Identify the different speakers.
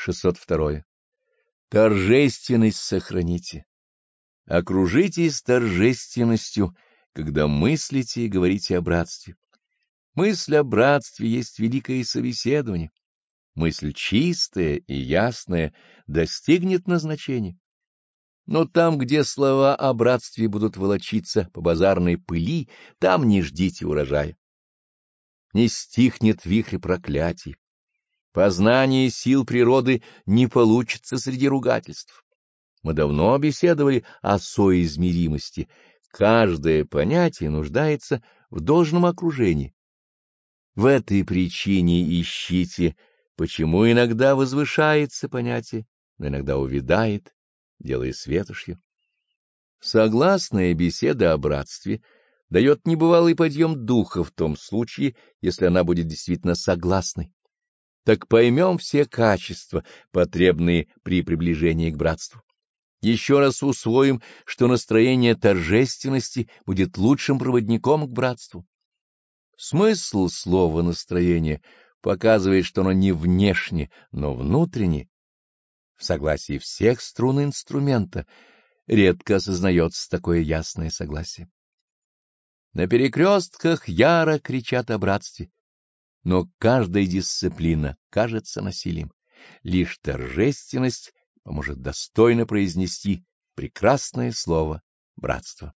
Speaker 1: 602. Торжественность сохраните. Окружитесь торжественностью, когда мыслите и говорите о братстве. Мысль о братстве есть великое собеседование. Мысль чистая и ясная достигнет назначения. Но там, где слова о братстве будут волочиться по базарной пыли, там не ждите урожая. Не стихнет вихрь проклятий. Познание сил природы не получится среди ругательств. Мы давно беседовали о соизмеримости. Каждое понятие нуждается в должном окружении. В этой причине ищите, почему иногда возвышается понятие, но иногда увядает, делая светошью. Согласная беседа о братстве дает небывалый подъем духа в том случае, если она будет действительно согласной. Так поймем все качества, потребные при приближении к братству. Еще раз усвоим, что настроение торжественности будет лучшим проводником к братству. Смысл слова «настроение» показывает, что оно не внешне, но внутренне. В согласии всех струн инструмента редко осознается такое ясное согласие. На перекрестках яро кричат о братстве, но каждая дисциплина кажется насилием. Лишь торжественность поможет достойно произнести прекрасное слово братства.